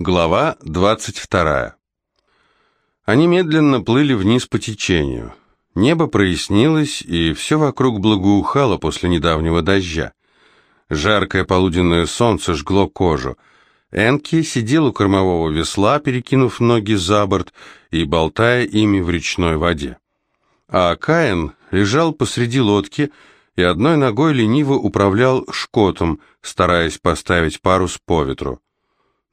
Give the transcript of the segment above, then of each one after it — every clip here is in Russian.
Глава 22. Они медленно плыли вниз по течению. Небо прояснилось, и все вокруг благоухало после недавнего дождя. Жаркое полуденное солнце жгло кожу. Энки сидел у кормового весла, перекинув ноги за борт и болтая ими в речной воде. А Каин лежал посреди лодки и одной ногой лениво управлял шкотом, стараясь поставить парус по ветру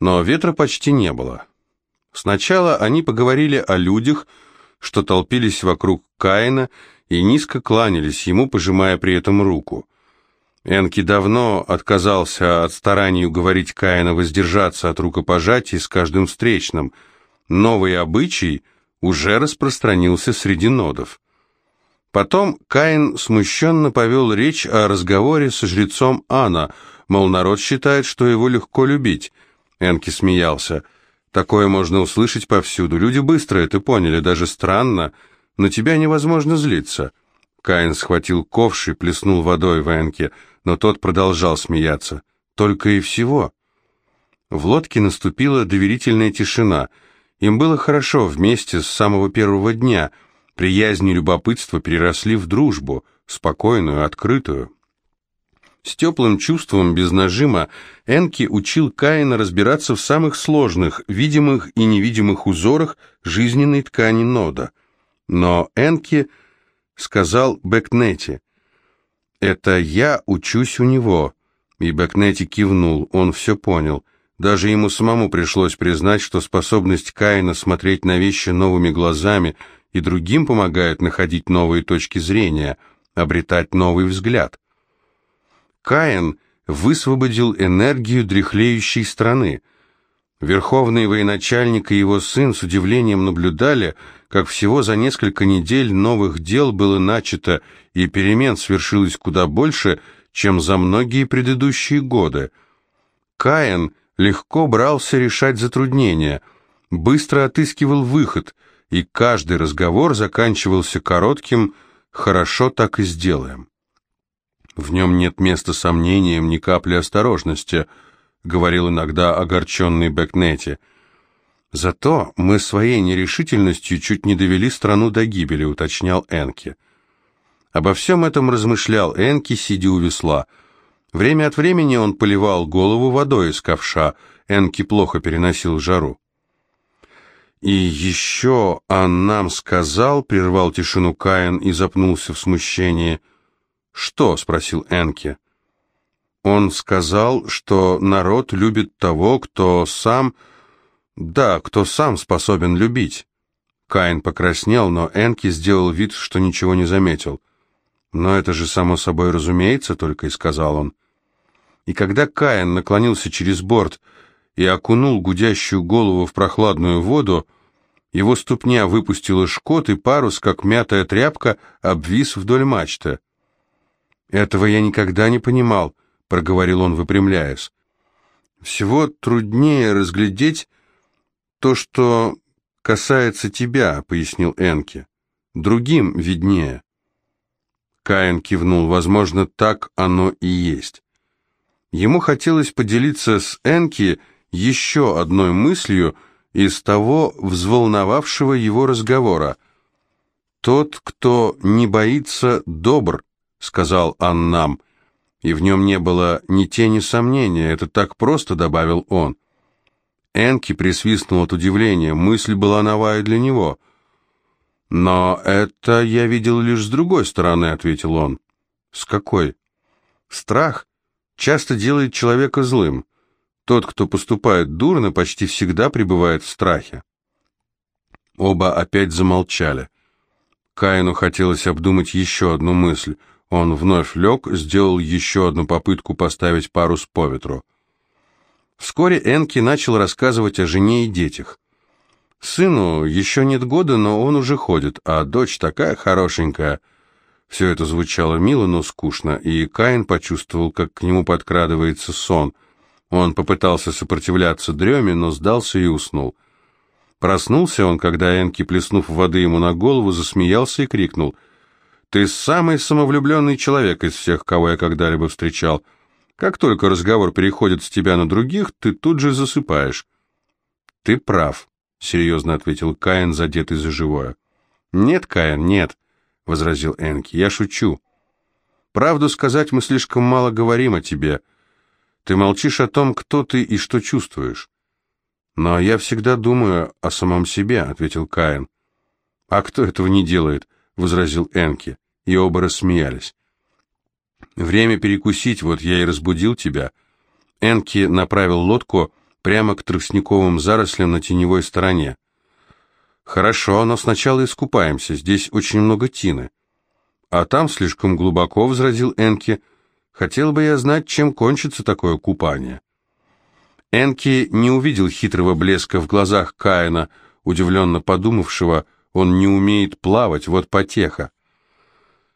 но ветра почти не было. Сначала они поговорили о людях, что толпились вокруг Каина и низко кланялись ему, пожимая при этом руку. Энки давно отказался от стараний уговорить Каина воздержаться от рукопожатий с каждым встречным. Новый обычай уже распространился среди нодов. Потом Каин смущенно повел речь о разговоре со жрецом Ана, мол, народ считает, что его легко любить, Энки смеялся. «Такое можно услышать повсюду. Люди быстро это поняли, даже странно. На тебя невозможно злиться». Каин схватил ковш и плеснул водой в Энке, но тот продолжал смеяться. «Только и всего». В лодке наступила доверительная тишина. Им было хорошо вместе с самого первого дня. Приязнь и любопытство переросли в дружбу, спокойную, открытую. С теплым чувством, без нажима, Энки учил Каина разбираться в самых сложных, видимых и невидимых узорах жизненной ткани нода. Но Энки сказал Бекнети, «Это я учусь у него». И Бекнети кивнул, он все понял. Даже ему самому пришлось признать, что способность Каина смотреть на вещи новыми глазами и другим помогает находить новые точки зрения, обретать новый взгляд. Каин высвободил энергию дряхлеющей страны. Верховный военачальник и его сын с удивлением наблюдали, как всего за несколько недель новых дел было начато, и перемен свершилось куда больше, чем за многие предыдущие годы. Каин легко брался решать затруднения, быстро отыскивал выход, и каждый разговор заканчивался коротким «хорошо так и сделаем». В нем нет места сомнениям, ни капли осторожности, говорил иногда огорченный Бекнети. Зато мы своей нерешительностью чуть не довели страну до гибели, уточнял Энки. Обо всем этом размышлял Энки, сидя у весла. Время от времени он поливал голову водой из ковша. Энки плохо переносил жару. «И еще он нам сказал», — прервал тишину Каин и запнулся в смущении, — «Что?» — спросил Энке. «Он сказал, что народ любит того, кто сам... Да, кто сам способен любить». Каин покраснел, но Энки сделал вид, что ничего не заметил. «Но это же само собой разумеется», — только и сказал он. И когда Каин наклонился через борт и окунул гудящую голову в прохладную воду, его ступня выпустила шкот, и парус, как мятая тряпка, обвис вдоль мачты. «Этого я никогда не понимал», — проговорил он, выпрямляясь. «Всего труднее разглядеть то, что касается тебя», — пояснил Энки. «Другим виднее». Каин кивнул. «Возможно, так оно и есть». Ему хотелось поделиться с Энки еще одной мыслью из того взволновавшего его разговора. «Тот, кто не боится, добр», сказал Аннам, и в нем не было ни тени сомнения, это так просто, добавил он. Энки присвистнул от удивления, мысль была новая для него. «Но это я видел лишь с другой стороны», — ответил он. «С какой?» «Страх часто делает человека злым. Тот, кто поступает дурно, почти всегда пребывает в страхе». Оба опять замолчали. Каину хотелось обдумать еще одну мысль — он вновь лег, сделал еще одну попытку поставить парус по ветру. Вскоре Энки начал рассказывать о жене и детях. Сыну еще нет года, но он уже ходит, а дочь такая хорошенькая. Все это звучало мило, но скучно, и Каин почувствовал, как к нему подкрадывается сон. Он попытался сопротивляться дреме, но сдался и уснул. Проснулся он, когда Энки, плеснув воды ему на голову, засмеялся и крикнул — ты самый самовлюбленный человек из всех, кого я когда-либо встречал. Как только разговор переходит с тебя на других, ты тут же засыпаешь. «Ты прав», — серьезно ответил Каин, задетый за живое. «Нет, Каин, нет», — возразил Энки, — «я шучу. Правду сказать, мы слишком мало говорим о тебе. Ты молчишь о том, кто ты и что чувствуешь». «Но я всегда думаю о самом себе», — ответил Каин. «А кто этого не делает?» — возразил Энки, и оба рассмеялись. «Время перекусить, вот я и разбудил тебя». Энки направил лодку прямо к тростниковым зарослям на теневой стороне. «Хорошо, но сначала искупаемся, здесь очень много тины». «А там слишком глубоко», — возразил Энки. «Хотел бы я знать, чем кончится такое купание». Энки не увидел хитрого блеска в глазах Каина, удивленно подумавшего, он не умеет плавать, вот потеха.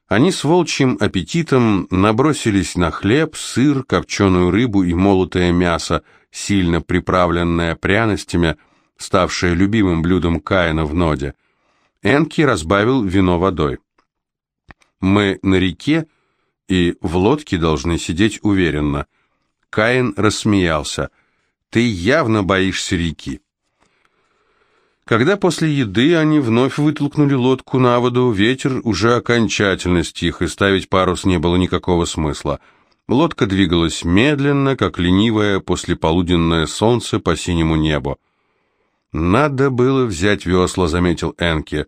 Они с волчьим аппетитом набросились на хлеб, сыр, копченую рыбу и молотое мясо, сильно приправленное пряностями, ставшее любимым блюдом Каина в Ноде. Энки разбавил вино водой. «Мы на реке, и в лодке должны сидеть уверенно». Каин рассмеялся. «Ты явно боишься реки». Когда после еды они вновь вытолкнули лодку на воду, ветер уже окончательно стих, и ставить парус не было никакого смысла. Лодка двигалась медленно, как ленивое послеполуденное солнце по синему небу. «Надо было взять весла», — заметил Энке.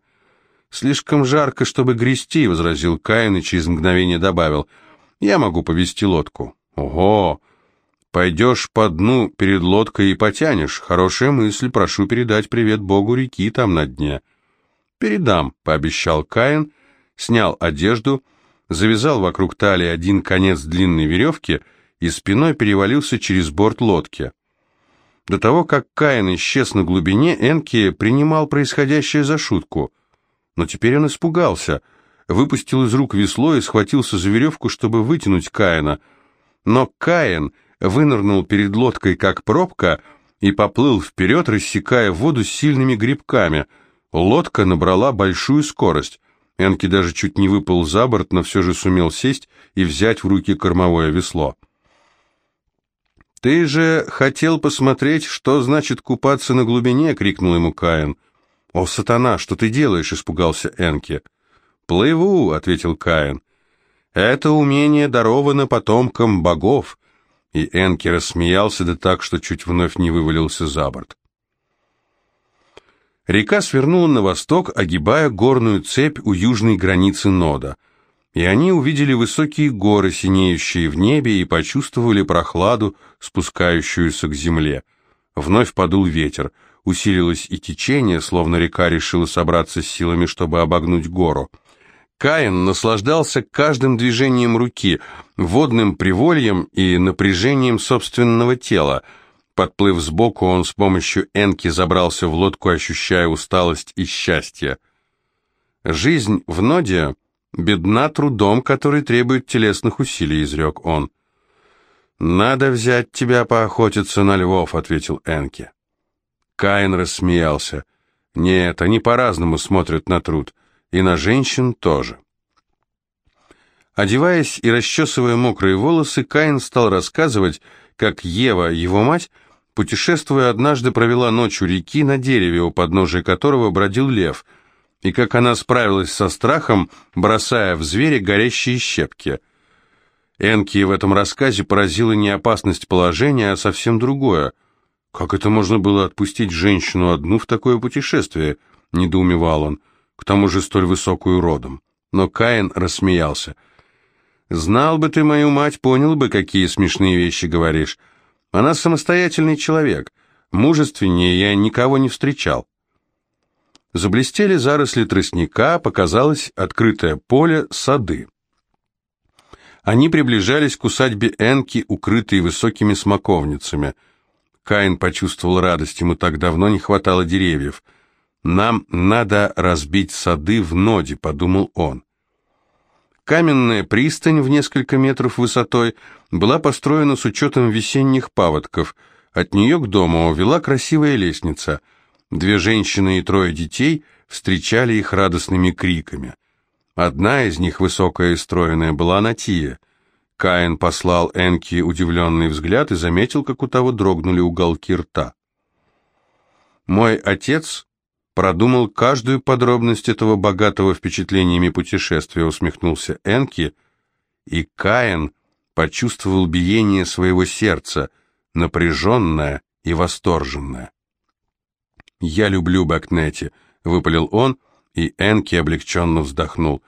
«Слишком жарко, чтобы грести», — возразил Каин и через мгновение добавил. «Я могу повести лодку». «Ого! Пойдешь по дну перед лодкой и потянешь. Хорошая мысль, прошу передать привет богу реки там на дне. Передам, пообещал Каин, снял одежду, завязал вокруг талии один конец длинной веревки и спиной перевалился через борт лодки. До того, как Каин исчез на глубине, Энки принимал происходящее за шутку. Но теперь он испугался, выпустил из рук весло и схватился за веревку, чтобы вытянуть Каина. Но Каин вынырнул перед лодкой как пробка и поплыл вперед, рассекая воду сильными грибками. Лодка набрала большую скорость. Энки даже чуть не выпал за борт, но все же сумел сесть и взять в руки кормовое весло. «Ты же хотел посмотреть, что значит купаться на глубине!» — крикнул ему Каин. «О, сатана, что ты делаешь?» — испугался Энки. «Плыву!» — ответил Каин. «Это умение даровано потомкам богов и Энки рассмеялся да так, что чуть вновь не вывалился за борт. Река свернула на восток, огибая горную цепь у южной границы Нода, и они увидели высокие горы, синеющие в небе, и почувствовали прохладу, спускающуюся к земле. Вновь подул ветер, усилилось и течение, словно река решила собраться с силами, чтобы обогнуть гору. Каин наслаждался каждым движением руки, водным привольем и напряжением собственного тела. Подплыв сбоку, он с помощью энки забрался в лодку, ощущая усталость и счастье. «Жизнь в Ноде бедна трудом, который требует телесных усилий», — изрек он. «Надо взять тебя поохотиться на львов», — ответил Энки. Каин рассмеялся. «Нет, они по-разному смотрят на труд и на женщин тоже. Одеваясь и расчесывая мокрые волосы, Каин стал рассказывать, как Ева, его мать, путешествуя однажды, провела ночь у реки на дереве, у подножия которого бродил лев, и как она справилась со страхом, бросая в зверя горящие щепки. Энки в этом рассказе поразила не опасность положения, а совсем другое. «Как это можно было отпустить женщину одну в такое путешествие?» — недоумевал он к тому же столь высокую родом. Но Каин рассмеялся. «Знал бы ты мою мать, понял бы, какие смешные вещи говоришь. Она самостоятельный человек. Мужественнее я никого не встречал». Заблестели заросли тростника, показалось открытое поле, сады. Они приближались к усадьбе Энки, укрытой высокими смоковницами. Каин почувствовал радость, ему так давно не хватало деревьев – «Нам надо разбить сады в ноде», — подумал он. Каменная пристань в несколько метров высотой была построена с учетом весенних паводков. От нее к дому вела красивая лестница. Две женщины и трое детей встречали их радостными криками. Одна из них, высокая и стройная, была Натия. Каин послал Энки удивленный взгляд и заметил, как у того дрогнули уголки рта. Мой отец продумал каждую подробность этого богатого впечатлениями путешествия, усмехнулся Энки, и Каин почувствовал биение своего сердца, напряженное и восторженное. «Я люблю Бэкнети», — выпалил он, и Энки облегченно вздохнул.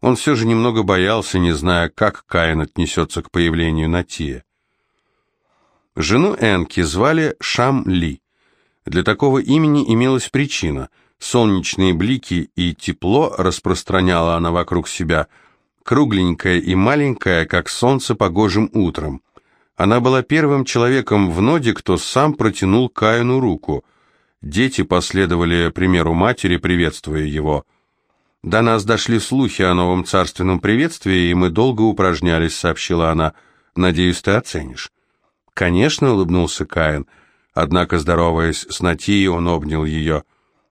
Он все же немного боялся, не зная, как Каин отнесется к появлению Натия. Жену Энки звали Шам Ли. Для такого имени имелась причина. Солнечные блики и тепло распространяла она вокруг себя, кругленькая и маленькая, как солнце погожим утром. Она была первым человеком в Ноде, кто сам протянул Каину руку. Дети последовали примеру матери, приветствуя его. «До нас дошли слухи о новом царственном приветствии, и мы долго упражнялись», — сообщила она. «Надеюсь, ты оценишь». «Конечно», — улыбнулся Каин, — Однако, здороваясь с Натией, он обнял ее.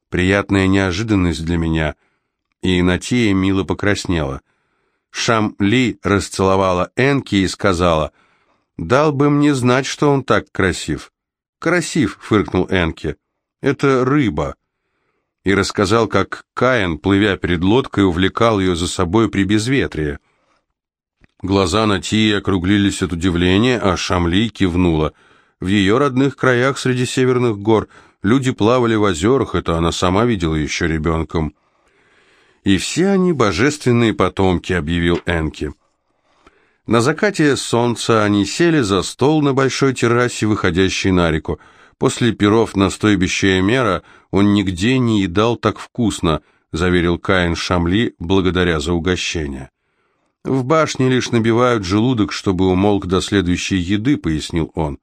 Приятная неожиданность для меня. И Натия мило покраснела. Шам Ли расцеловала Энки и сказала, «Дал бы мне знать, что он так красив». «Красив», — фыркнул Энки. «Это рыба». И рассказал, как Каин, плывя перед лодкой, увлекал ее за собой при безветрии. Глаза Натии округлились от удивления, а Шамли кивнула — в ее родных краях среди северных гор люди плавали в озерах, это она сама видела еще ребенком. «И все они божественные потомки», — объявил Энки. На закате солнца они сели за стол на большой террасе, выходящей на реку. После перов на стойбище Эмера он нигде не едал так вкусно, заверил Каин Шамли благодаря за угощение. «В башне лишь набивают желудок, чтобы умолк до следующей еды», — пояснил он.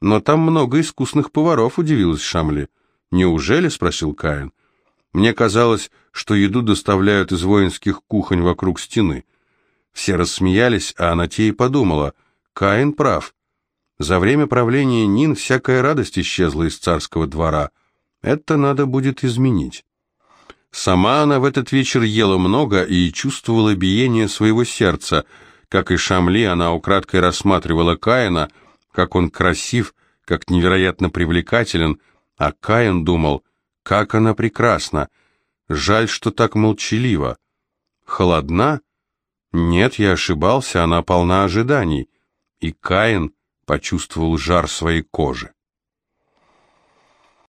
«Но там много искусных поваров», — удивилась Шамли. «Неужели?» — спросил Каин. «Мне казалось, что еду доставляют из воинских кухонь вокруг стены». Все рассмеялись, а Анатея подумала, Каин прав. За время правления Нин всякая радость исчезла из царского двора. Это надо будет изменить. Сама она в этот вечер ела много и чувствовала биение своего сердца. Как и Шамли, она украдкой рассматривала Каина — как он красив, как невероятно привлекателен, а Каин думал, как она прекрасна. Жаль, что так молчалива. Холодна? Нет, я ошибался, она полна ожиданий. И Каин почувствовал жар своей кожи.